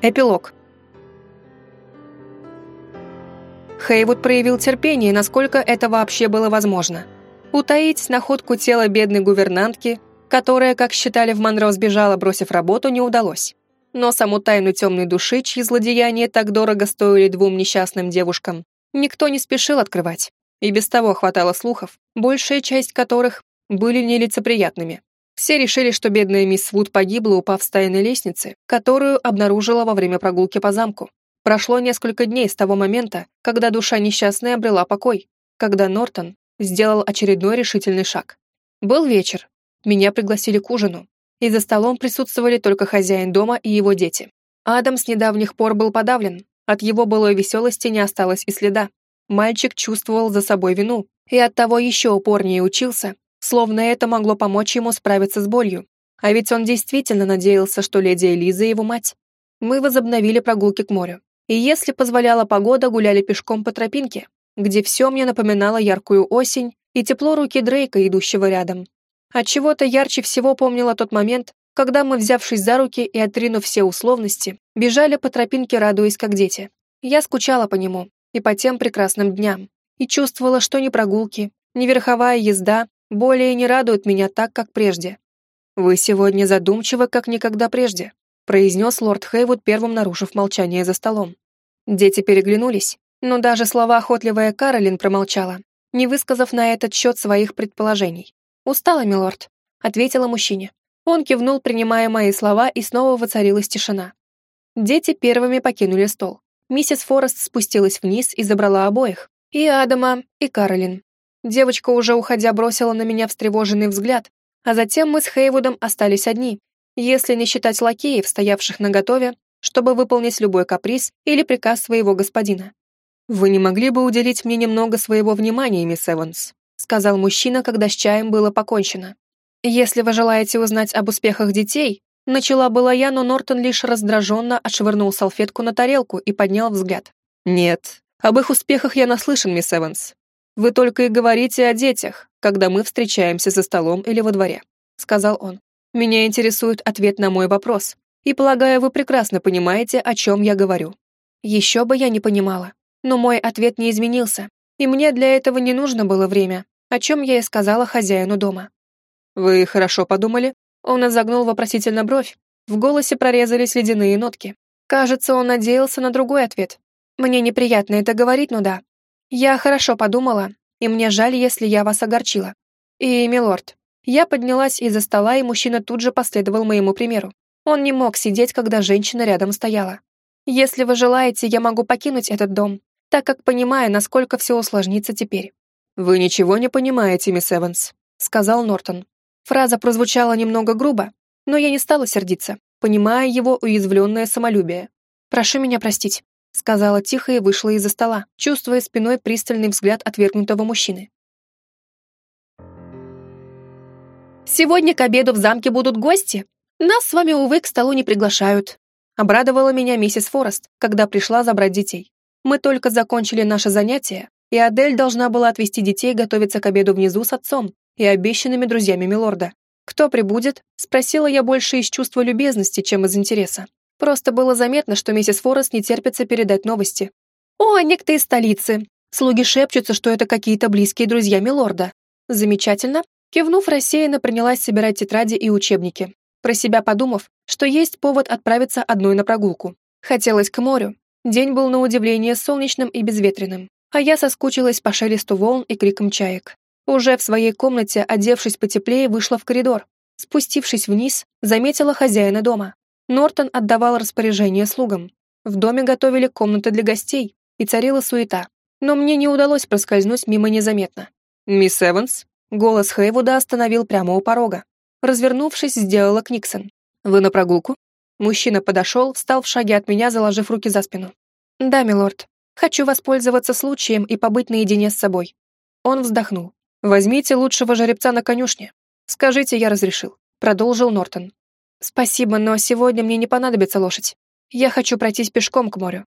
Эпилог. Хейвуд проявил терпение, насколько это вообще было возможно. Утаить находку тела бедной гувернантки, которая, как считали в Монро, сбежала, бросив работу, не удалось. Но саму тайну темной души, чьи злодеяния так дорого стоили двум несчастным девушкам, никто не спешил открывать. И без того хватало слухов, большая часть которых были нелицеприятными. Все решили, что бедная мисс Вуд погибла, упав с тайной лестницы, которую обнаружила во время прогулки по замку. Прошло несколько дней с того момента, когда душа несчастной обрела покой, когда Нортон сделал очередной решительный шаг. Был вечер. Меня пригласили к ужину, и за столом присутствовали только хозяин дома и его дети. Адам с недавних пор был подавлен, от его былой веселости не осталось и следа. Мальчик чувствовал за собой вину и оттого еще упорнее учился, словно это могло помочь ему справиться с болью. А ведь он действительно надеялся, что леди Элиза его мать. Мы возобновили прогулки к морю. И если позволяла погода, гуляли пешком по тропинке, где все мне напоминало яркую осень и тепло руки Дрейка, идущего рядом. От чего то ярче всего помнила тот момент, когда мы, взявшись за руки и отринув все условности, бежали по тропинке, радуясь как дети. Я скучала по нему и по тем прекрасным дням, и чувствовала, что ни прогулки, ни верховая езда более не радуют меня так, как прежде. «Вы сегодня задумчивы, как никогда прежде», произнес лорд Хейвуд, первым нарушив молчание за столом. Дети переглянулись, но даже слова охотливая Каролин промолчала, не высказав на этот счет своих предположений. «Устала, милорд», — ответила мужчине. Он кивнул, принимая мои слова, и снова воцарилась тишина. Дети первыми покинули стол. Миссис Форест спустилась вниз и забрала обоих. И Адама, и Каролин. Девочка, уже уходя, бросила на меня встревоженный взгляд, а затем мы с Хейвудом остались одни, если не считать лакеев, стоявших наготове, чтобы выполнить любой каприз или приказ своего господина. «Вы не могли бы уделить мне немного своего внимания, мисс Эванс?» сказал мужчина, когда с чаем было покончено. «Если вы желаете узнать об успехах детей», начала была я, но Нортон лишь раздраженно отшвырнул салфетку на тарелку и поднял взгляд. «Нет, об их успехах я наслышан, мисс Эванс. Вы только и говорите о детях, когда мы встречаемся за столом или во дворе», — сказал он. «Меня интересует ответ на мой вопрос, и, полагаю, вы прекрасно понимаете, о чем я говорю». Еще бы я не понимала, но мой ответ не изменился, и мне для этого не нужно было время, о чем я и сказала хозяину дома. «Вы хорошо подумали?» Он изогнул вопросительно бровь. В голосе прорезались ледяные нотки. Кажется, он надеялся на другой ответ. Мне неприятно это говорить, но да, я хорошо подумала, и мне жаль, если я вас огорчила. И, милорд, я поднялась из-за стола, и мужчина тут же последовал моему примеру. Он не мог сидеть, когда женщина рядом стояла. Если вы желаете, я могу покинуть этот дом, так как понимаю, насколько все усложнится теперь. Вы ничего не понимаете, мисс Эванс, сказал Нортон. Фраза прозвучала немного грубо, но я не стала сердиться, понимая его уязвленное самолюбие. Прошу меня простить сказала тихо и вышла из-за стола, чувствуя спиной пристальный взгляд отвергнутого мужчины. «Сегодня к обеду в замке будут гости. Нас с вами, увы, к столу не приглашают», обрадовала меня миссис Форест, когда пришла забрать детей. Мы только закончили наше занятие, и Адель должна была отвезти детей готовиться к обеду внизу с отцом и обещанными друзьями милорда. «Кто прибудет?» — спросила я больше из чувства любезности, чем из интереса. Просто было заметно, что миссис Форест не терпится передать новости. «О, некто из столицы. Слуги шепчутся, что это какие-то близкие друзья милорда. Замечательно». Кивнув, рассеянно принялась собирать тетради и учебники, про себя подумав, что есть повод отправиться одной на прогулку. Хотелось к морю. День был на удивление солнечным и безветренным, а я соскучилась по шелесту волн и крикам чаек. Уже в своей комнате, одевшись потеплее, вышла в коридор. Спустившись вниз, заметила хозяина дома. Нортон отдавал распоряжение слугам. В доме готовили комнаты для гостей, и царила суета. Но мне не удалось проскользнуть мимо незаметно. «Мисс Эванс?» Голос Хейвуда остановил прямо у порога. Развернувшись, сделала Книксон. «Вы на прогулку?» Мужчина подошел, встал в шаге от меня, заложив руки за спину. «Да, милорд. Хочу воспользоваться случаем и побыть наедине с собой». Он вздохнул. «Возьмите лучшего жеребца на конюшне. Скажите, я разрешил», — продолжил Нортон. «Спасибо, но сегодня мне не понадобится лошадь. Я хочу пройтись пешком к морю».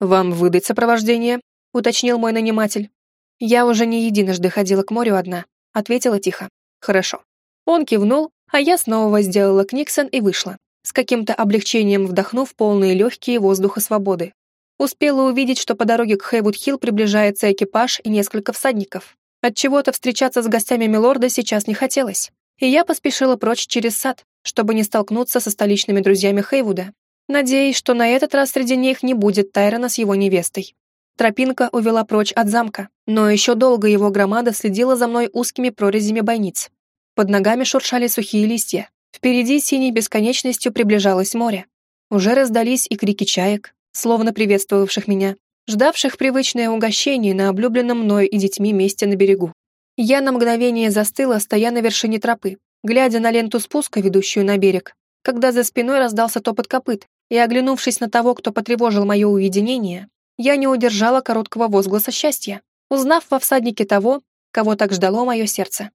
«Вам выдать сопровождение?» — уточнил мой наниматель. «Я уже не единожды ходила к морю одна», — ответила тихо. «Хорошо». Он кивнул, а я снова сделала книксон и вышла. с каким-то облегчением вдохнув полные легкие воздуха свободы. Успела увидеть, что по дороге к Хейвуд-Хилл приближается экипаж и несколько всадников. От чего то встречаться с гостями Милорда сейчас не хотелось, и я поспешила прочь через сад, чтобы не столкнуться со столичными друзьями Хейвуда, надеясь, что на этот раз среди них не будет Тайрона с его невестой. Тропинка увела прочь от замка, но еще долго его громада следила за мной узкими прорезями бойниц. Под ногами шуршали сухие листья. Впереди синей бесконечностью приближалось море. Уже раздались и крики чаек, словно приветствовавших меня, ждавших привычное угощение на облюбленном мной и детьми месте на берегу. Я на мгновение застыла, стоя на вершине тропы, глядя на ленту спуска, ведущую на берег, когда за спиной раздался топот копыт, и, оглянувшись на того, кто потревожил мое уединение, я не удержала короткого возгласа счастья, узнав во всаднике того, кого так ждало мое сердце.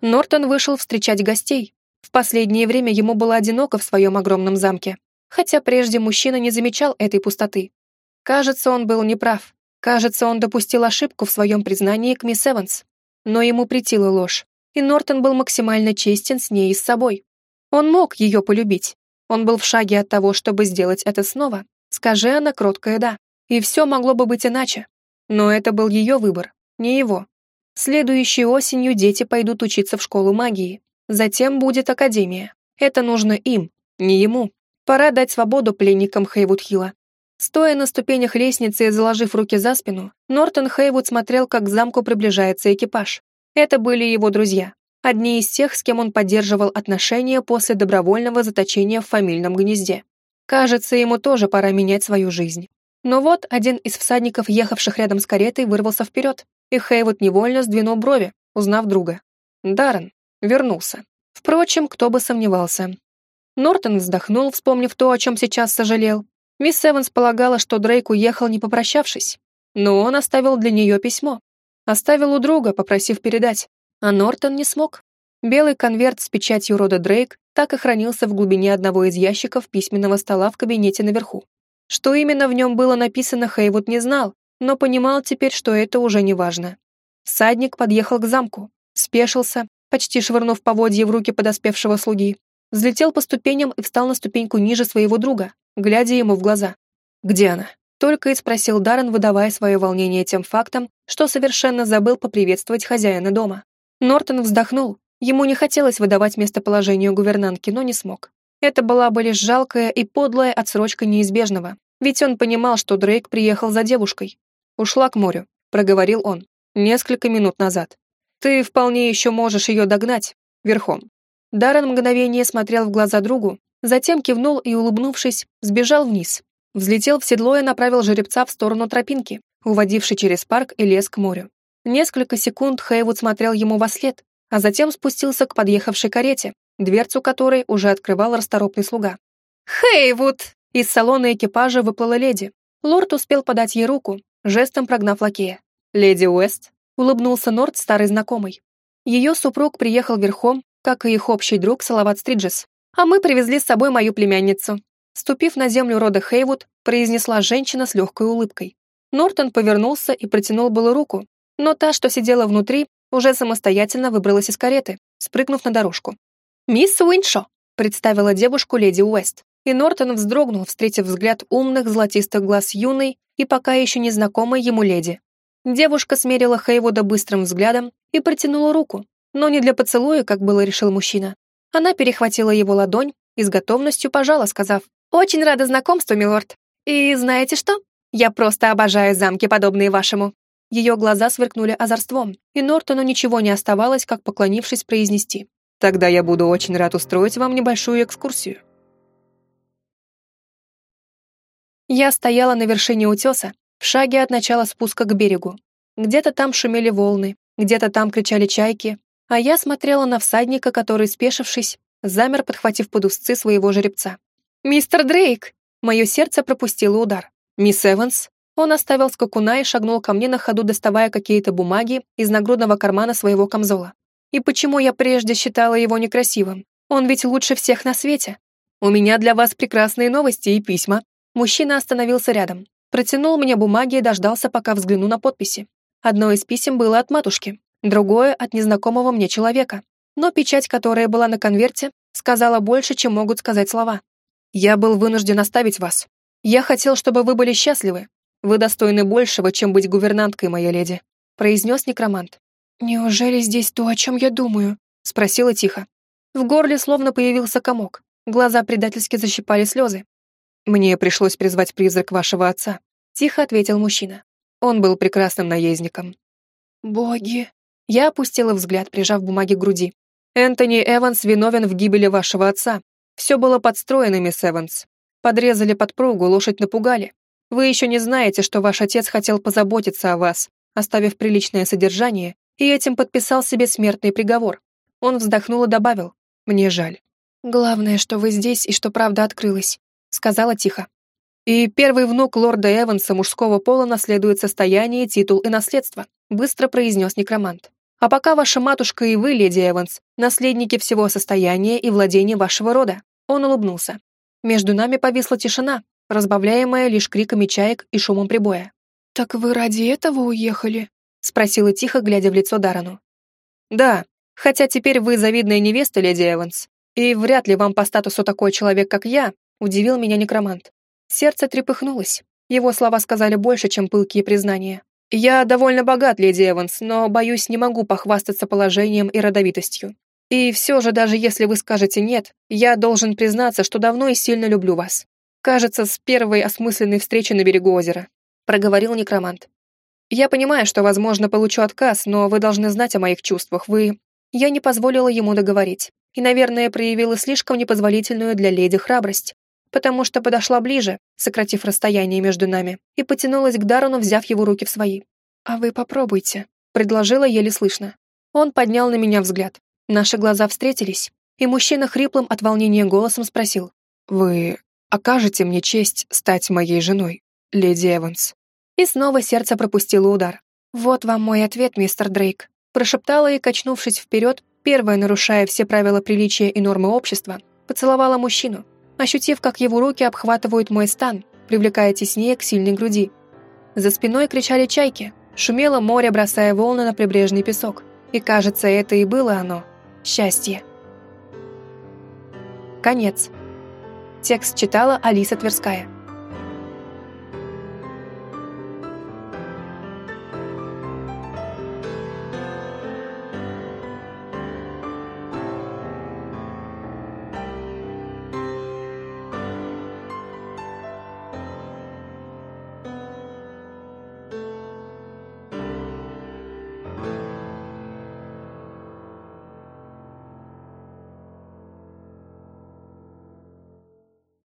Нортон вышел встречать гостей, в последнее время ему было одиноко в своем огромном замке, хотя прежде мужчина не замечал этой пустоты. Кажется, он был неправ. Кажется, он допустил ошибку в своем признании к мисс Эванс. Но ему претила ложь, и Нортон был максимально честен с ней и с собой. Он мог ее полюбить. Он был в шаге от того, чтобы сделать это снова. Скажи она кроткое «да». И все могло бы быть иначе. Но это был ее выбор, не его. Следующей осенью дети пойдут учиться в школу магии, Затем будет Академия. Это нужно им, не ему. Пора дать свободу пленникам Хейвуд-Хилла. Стоя на ступенях лестницы и заложив руки за спину, Нортон Хейвуд смотрел, как к замку приближается экипаж. Это были его друзья. Одни из тех, с кем он поддерживал отношения после добровольного заточения в фамильном гнезде. Кажется, ему тоже пора менять свою жизнь. Но вот один из всадников, ехавших рядом с каретой, вырвался вперед, и Хейвуд невольно сдвинул брови, узнав друга. Даррен. Вернулся. Впрочем, кто бы сомневался. Нортон вздохнул, вспомнив то, о чем сейчас сожалел. Мисс Эванс полагала, что Дрейк уехал, не попрощавшись. Но он оставил для нее письмо. Оставил у друга, попросив передать. А Нортон не смог. Белый конверт с печатью рода Дрейк так и хранился в глубине одного из ящиков письменного стола в кабинете наверху. Что именно в нем было написано, Хейвуд не знал, но понимал теперь, что это уже не важно. Всадник подъехал к замку, спешился, почти швырнув поводье в руки подоспевшего слуги, взлетел по ступеням и встал на ступеньку ниже своего друга, глядя ему в глаза. «Где она?» Только и спросил Даррен, выдавая свое волнение тем фактом, что совершенно забыл поприветствовать хозяина дома. Нортон вздохнул. Ему не хотелось выдавать местоположение гувернантки, но не смог. Это была бы лишь жалкая и подлая отсрочка неизбежного, ведь он понимал, что Дрейк приехал за девушкой. «Ушла к морю», — проговорил он, несколько минут назад. Ты вполне еще можешь ее догнать, верхом». Даррен мгновение смотрел в глаза другу, затем кивнул и, улыбнувшись, сбежал вниз. Взлетел в седло и направил жеребца в сторону тропинки, уводившей через парк и лес к морю. Несколько секунд Хейвуд смотрел ему во след, а затем спустился к подъехавшей карете, дверцу которой уже открывал расторопный слуга. «Хейвуд!» Из салона экипажа выплыла леди. Лорд успел подать ей руку, жестом прогнав лакея. «Леди Уэст?» улыбнулся Норд старый знакомый. Ее супруг приехал верхом, как и их общий друг Салават Стриджес, а мы привезли с собой мою племянницу. Ступив на землю рода Хейвуд, произнесла женщина с легкой улыбкой. Нортон повернулся и протянул было руку, но та, что сидела внутри, уже самостоятельно выбралась из кареты, спрыгнув на дорожку. «Мисс Уиншо», — представила девушку леди Уэст, и Нортон вздрогнул, встретив взгляд умных золотистых глаз юной и пока еще незнакомой ему леди. Девушка смерила Хейвуда быстрым взглядом и протянула руку, но не для поцелуя, как было решил мужчина. Она перехватила его ладонь и с готовностью пожала, сказав, «Очень рада знакомству, милорд. И знаете что? Я просто обожаю замки, подобные вашему». Ее глаза сверкнули озорством, и Нортону ничего не оставалось, как поклонившись произнести. «Тогда я буду очень рад устроить вам небольшую экскурсию». Я стояла на вершине утеса, в шаге от начала спуска к берегу. Где-то там шумели волны, где-то там кричали чайки, а я смотрела на всадника, который, спешившись, замер, подхватив под узцы своего жеребца. «Мистер Дрейк!» Мое сердце пропустило удар. «Мисс Эванс?» Он оставил скакуна и шагнул ко мне на ходу, доставая какие-то бумаги из нагрудного кармана своего камзола. И почему я прежде считала его некрасивым? Он ведь лучше всех на свете. У меня для вас прекрасные новости и письма. Мужчина остановился рядом. Протянул мне бумаги и дождался, пока взгляну на подписи. Одно из писем было от матушки, другое — от незнакомого мне человека. но печать, которая была на конверте, сказала больше, чем могут сказать слова. «Я был вынужден оставить вас. Я хотел, чтобы вы были счастливы. Вы достойны большего, чем быть гувернанткой, моя леди», произнес некромант. «Неужели здесь то, о чем я думаю?» спросила тихо. В горле словно появился комок. Глаза предательски защипали слезы. «Мне пришлось призвать призрак вашего отца», — тихо ответил мужчина. Он был прекрасным наездником. «Боги!» Я опустила взгляд, прижав бумаги к груди. «Энтони Эванс виновен в гибели вашего отца. Все было подстроено, мисс Эванс. Подрезали подпругу, лошадь напугали. Вы еще не знаете, что ваш отец хотел позаботиться о вас, оставив приличное содержание, и этим подписал себе смертный приговор. Он вздохнул и добавил. Мне жаль. «Главное, что вы здесь и что правда открылась», — сказала тихо. «И первый внук лорда Эванса мужского пола наследует состояние, титул и наследство», — быстро произнес некромант. «А пока ваша матушка и вы, леди Эванс, наследники всего состояния и владения вашего рода». Он улыбнулся. Между нами повисла тишина, разбавляемая лишь криками чаек и шумом прибоя. «Так вы ради этого уехали?» — спросила тихо, глядя в лицо Дарану. «Да, хотя теперь вы завидная невеста, леди Эванс, и вряд ли вам по статусу такой человек, как я, удивил меня некромант. Сердце трепыхнулось. Его слова сказали больше, чем пылкие признания. Я довольно богат, леди Эванс, но, боюсь, не могу похвастаться положением и родовитостью. И все же, даже если вы скажете «нет», я должен признаться, что давно и сильно люблю вас. Кажется, с первой осмысленной встречи на берегу озера», — проговорил некромант. «Я понимаю, что, возможно, получу отказ, но вы должны знать о моих чувствах. Вы...» Я не позволила ему договорить и, наверное, проявила слишком непозволительную для леди храбрость, потому что подошла ближе, сократив расстояние между нами, и потянулась к Дарону, взяв его руки в свои. «А вы попробуйте», — предложила еле слышно. Он поднял на меня взгляд. Наши глаза встретились, и мужчина хриплым от волнения голосом спросил. «Вы окажете мне честь стать моей женой, леди Эванс?» И снова сердце пропустило удар. «Вот вам мой ответ, мистер Дрейк», прошептала и, качнувшись вперед, первая, нарушая все правила приличия и нормы общества, поцеловала мужчину, ощутив, как его руки обхватывают мой стан, привлекая теснее к сильной груди. За спиной кричали чайки, шумело море, бросая волны на прибрежный песок. И кажется, это и было оно — счастье. Конец. Текст читала Алиса Тверская.